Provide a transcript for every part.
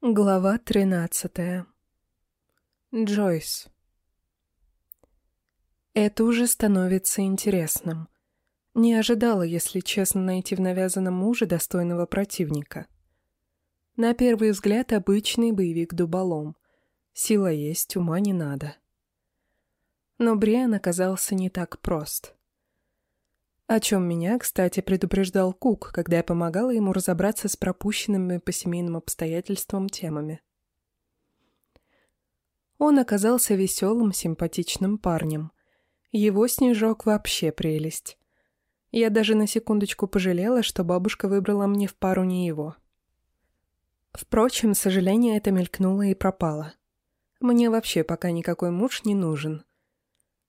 Глава тринадцатая. Джойс. Это уже становится интересным. Не ожидала, если честно, найти в навязанном муже достойного противника. На первый взгляд обычный боевик дуболом. Сила есть, ума не надо. Но Бриан оказался не так прост. О чем меня, кстати, предупреждал Кук, когда я помогала ему разобраться с пропущенными по семейным обстоятельствам темами. Он оказался веселым, симпатичным парнем. Его снежок вообще прелесть. Я даже на секундочку пожалела, что бабушка выбрала мне в пару не его. Впрочем, сожаление это мелькнуло и пропало. Мне вообще пока никакой муж не нужен.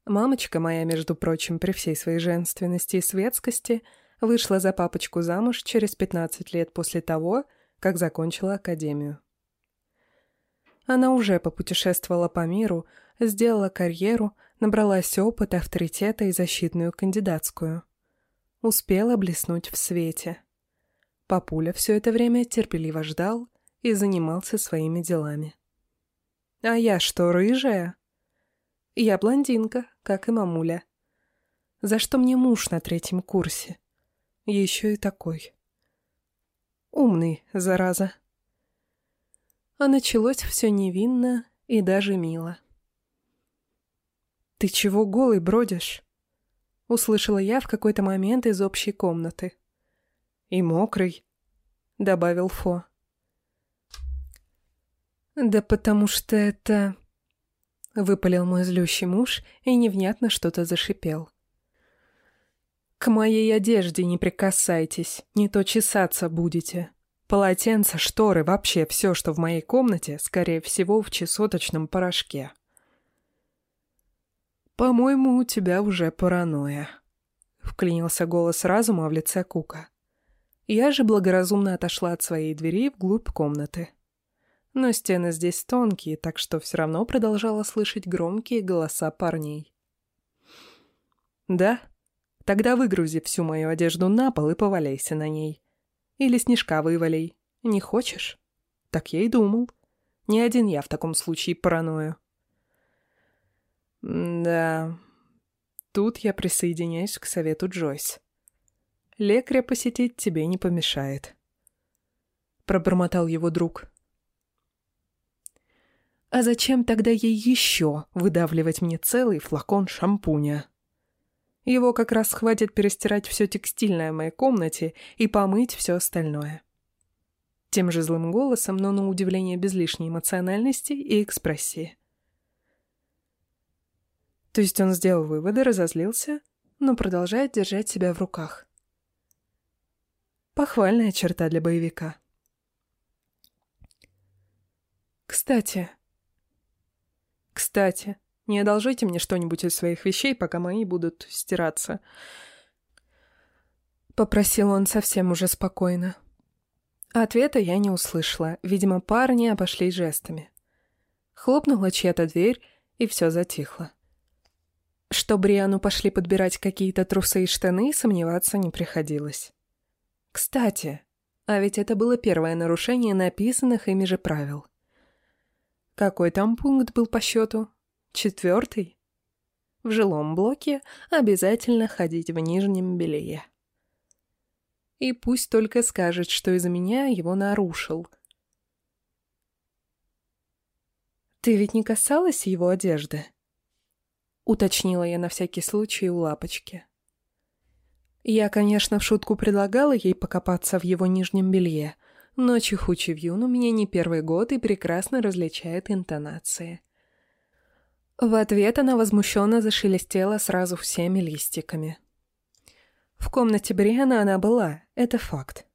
Мамочка моя, между прочим, при всей своей женственности и светскости, вышла за папочку замуж через 15 лет после того, как закончила академию. Она уже попутешествовала по миру, сделала карьеру, набралась опыта, авторитета и защитную кандидатскую. Успела блеснуть в свете. Папуля все это время терпеливо ждал и занимался своими делами. «А я что, рыжая?» Я блондинка, как и мамуля. За что мне муж на третьем курсе? Еще и такой. Умный, зараза. А началось все невинно и даже мило. «Ты чего голый бродишь?» Услышала я в какой-то момент из общей комнаты. «И мокрый», — добавил Фо. «Да потому что это...» — выпалил мой злющий муж и невнятно что-то зашипел. «К моей одежде не прикасайтесь, не то чесаться будете. Полотенца, шторы, вообще все, что в моей комнате, скорее всего, в чесоточном порошке». «По-моему, у тебя уже паранойя», — вклинился голос разума в лице Кука. Я же благоразумно отошла от своей двери вглубь комнаты но стены здесь тонкие, так что все равно продолжала слышать громкие голоса парней. «Да? Тогда выгрузи всю мою одежду на пол и поваляйся на ней. Или снежка вывалей. Не хочешь? Так я и думал. Не один я в таком случае параною». «Да...» Тут я присоединяюсь к совету Джойс. «Лекаря посетить тебе не помешает», — пробормотал его друг. А зачем тогда ей еще выдавливать мне целый флакон шампуня? Его как раз хватит перестирать все текстильное в моей комнате и помыть все остальное. Тем же злым голосом, но на удивление без лишней эмоциональности и экспрессии. То есть он сделал выводы, разозлился, но продолжает держать себя в руках. Похвальная черта для боевика. Кстати, кстати, не одолжите мне что-нибудь из своих вещей, пока мои будут стираться. Попросил он совсем уже спокойно. Ответа я не услышала. Видимо, парни обошли жестами. Хлопнула чья-то дверь, и все затихло. Что Бриану пошли подбирать какие-то трусы и штаны, сомневаться не приходилось. Кстати, а ведь это было первое нарушение написанных ими же правил. Какой там пункт был по счету? Четвертый? В жилом блоке обязательно ходить в нижнем белье. И пусть только скажет, что из-за меня его нарушил. «Ты ведь не касалась его одежды?» Уточнила я на всякий случай у лапочки. Я, конечно, в шутку предлагала ей покопаться в его нижнем белье — но Чихучи Вьюн у меня не первый год и прекрасно различает интонации. В ответ она возмущенно зашелестела сразу всеми листиками. В комнате Бриана она была, это факт.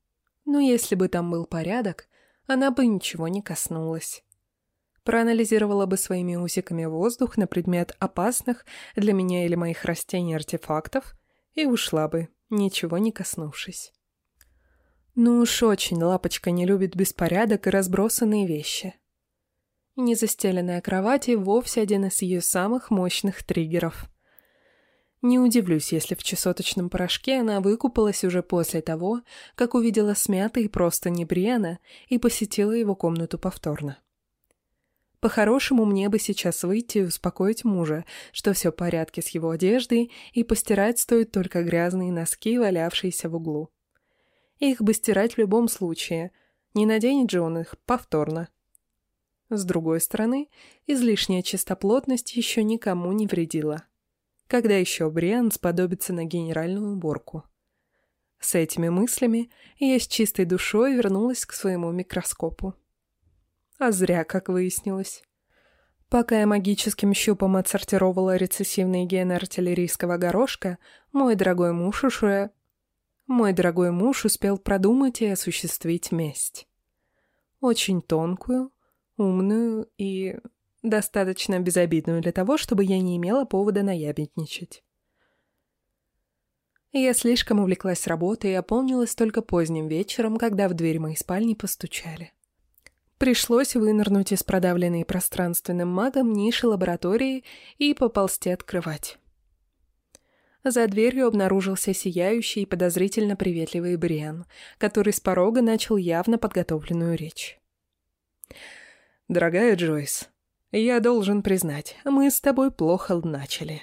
Но если бы там был порядок, она бы ничего не коснулась. Проанализировала бы своими усиками воздух на предмет опасных для меня или моих растений артефактов и ушла бы, ничего не коснувшись. Ну уж очень лапочка не любит беспорядок и разбросанные вещи. Незастеленная кровать и вовсе один из ее самых мощных триггеров. Не удивлюсь, если в чесоточном порошке она выкупалась уже после того, как увидела смятый просто не Бриана и посетила его комнату повторно. По-хорошему, мне бы сейчас выйти и успокоить мужа, что все в порядке с его одеждой, и постирать стоит только грязные носки, валявшиеся в углу. Их бы стирать в любом случае, не наденет же он их повторно. С другой стороны, излишняя чистоплотность еще никому не вредила. Когда еще Бриан сподобится на генеральную уборку? С этими мыслями я с чистой душой вернулась к своему микроскопу. А зря, как выяснилось. Пока я магическим щупом отсортировала рецессивные гены артиллерийского горошка, мой дорогой муж уже... Мой дорогой муж успел продумать и осуществить месть. Очень тонкую, умную и достаточно безобидную для того, чтобы я не имела повода наябедничать. Я слишком увлеклась работой и опомнилась только поздним вечером, когда в дверь моей спальни постучали. Пришлось вынырнуть из продавленной пространственным магом ниши лаборатории и поползти открывать. За дверью обнаружился сияющий и подозрительно приветливый Бриан, который с порога начал явно подготовленную речь. «Дорогая Джойс, я должен признать, мы с тобой плохо начали.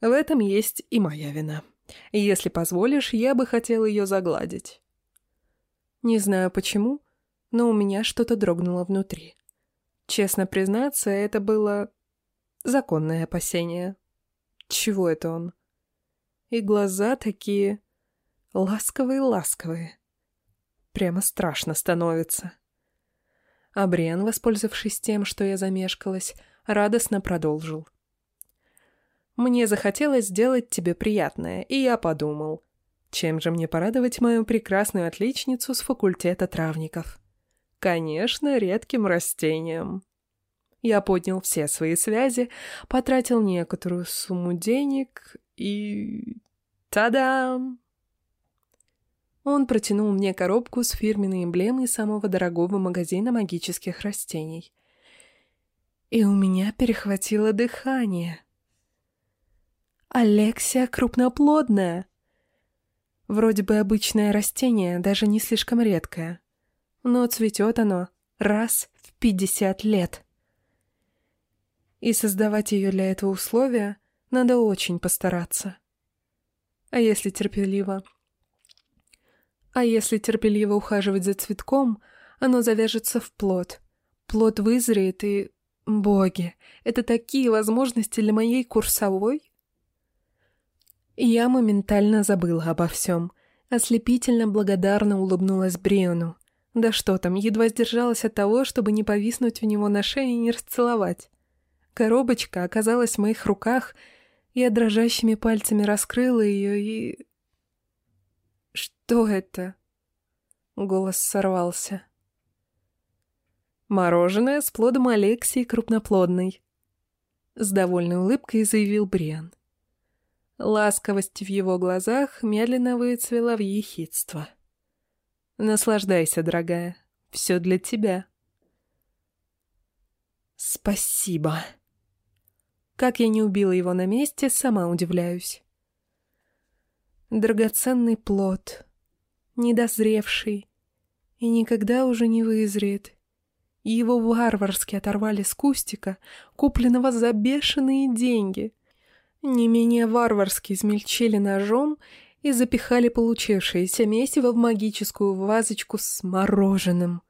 В этом есть и моя вина. Если позволишь, я бы хотел ее загладить. Не знаю почему, но у меня что-то дрогнуло внутри. Честно признаться, это было законное опасение. Чего это он? И глаза такие ласковые-ласковые. Прямо страшно становится. А Бриан, воспользовавшись тем, что я замешкалась, радостно продолжил. «Мне захотелось сделать тебе приятное, и я подумал, чем же мне порадовать мою прекрасную отличницу с факультета травников? Конечно, редким растением». Я поднял все свои связи, потратил некоторую сумму денег и... Та-дам! Он протянул мне коробку с фирменной эмблемой самого дорогого магазина магических растений. И у меня перехватило дыхание. Алексия крупноплодная. Вроде бы обычное растение, даже не слишком редкое. Но цветет оно раз в пятьдесят лет. И создавать ее для этого условия надо очень постараться. А если терпеливо а если терпеливо ухаживать за цветком, оно завяжется в плод. Плод вызреет и... Боги, это такие возможности для моей курсовой? Я моментально забыла обо всем. Ослепительно благодарно улыбнулась Бриону. Да что там, едва сдержалась от того, чтобы не повиснуть у него на шее и не расцеловать. Коробочка оказалась в моих руках, я дрожащими пальцами раскрыла ее и... «Что это?» Голос сорвался. «Мороженое с плодом Алексии крупноплодной», — с довольной улыбкой заявил Бриан. Ласковость в его глазах медленно выцвела в ехидство. «Наслаждайся, дорогая, все для тебя». «Спасибо». Как я не убила его на месте, сама удивляюсь. Драгоценный плод, недозревший, и никогда уже не вызреет. Его варварски оторвали с кустика, купленного за бешеные деньги. Не менее варварски измельчили ножом и запихали получившееся месиво в магическую вазочку с мороженым.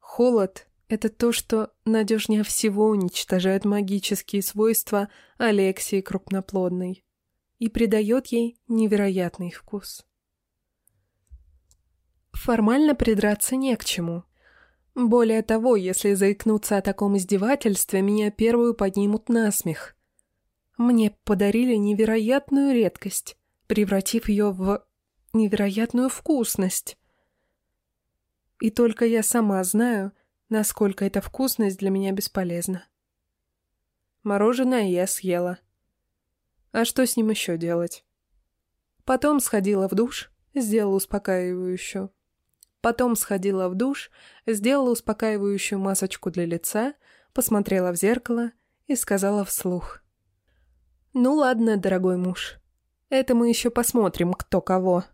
Холод — это то, что надежнее всего уничтожает магические свойства Алексии Крупноплодной и придает ей невероятный вкус. Формально придраться не к чему. Более того, если заикнуться о таком издевательстве, меня первую поднимут на смех. Мне подарили невероятную редкость, превратив ее в невероятную вкусность. И только я сама знаю, насколько эта вкусность для меня бесполезна. Мороженое я съела. А что с ним еще делать? Потом сходила в душ, сделала успокаивающую Потом сходила в душ, сделала Ну ладно, дорогой муж. Это мы еще посмотрим, кто кого.